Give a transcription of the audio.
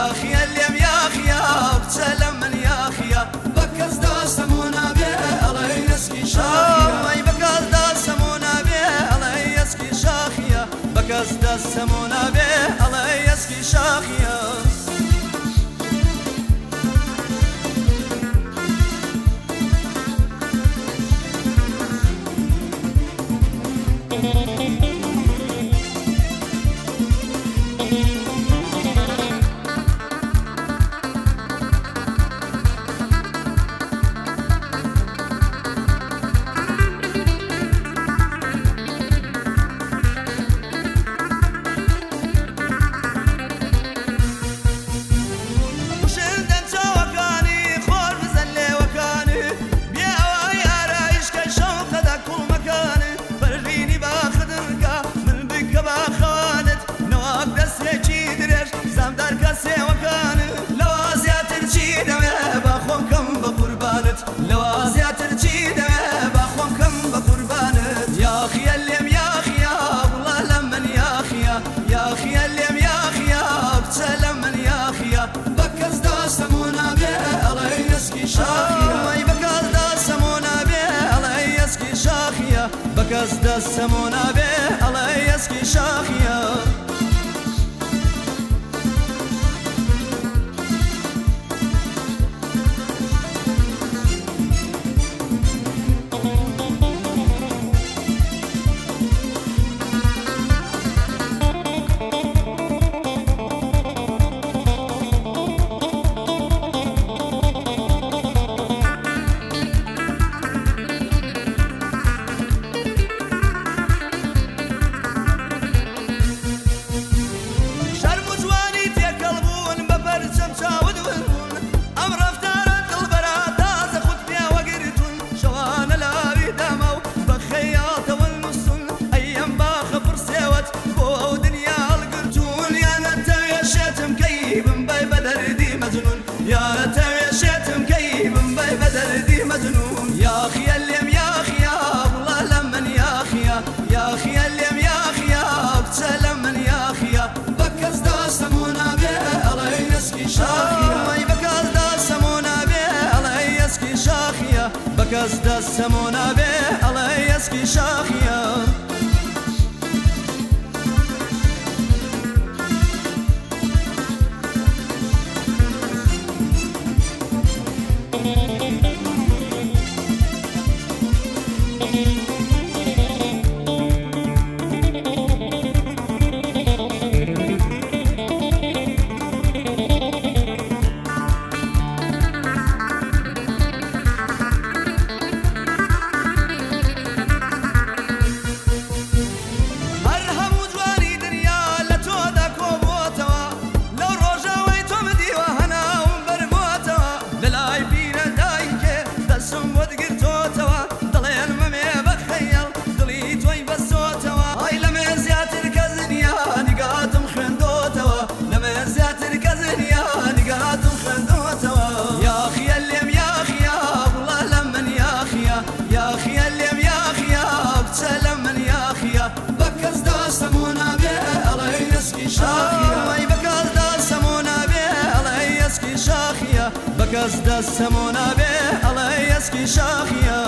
ياخيا اليم ياخيا بتسلم من ياخيا بكز دا سمونا بي الله ينسكي شاخيا ماي بكز دا سمونا بي الله ينسكي شاخيا بكز دا سمونا بي الله ينسكي شاخيا ئەسکی شاخی بەکەس دەست سەمۆنا بێ ئەڵێ ئەسکی شاخیە بەکەس دەست سەمۆنا بێ ئەڵێ ئەسکی شاخیە باي بدر دي مجنون. يا رتم يا شيت مكيف باي بدر دي مجنون. يا أخي الليم يا أخي والله لمن يا أخي يا أخي الليم يا تسلم تسلمن يا أخي بكز دا سمونا بي الله يسكي شاخيا ماي بكز دا سمونا بي الله يسكي شاخيا بكز دا سمونا بي الله يسكي شاخيا سمونا به علی اسکی شاخیا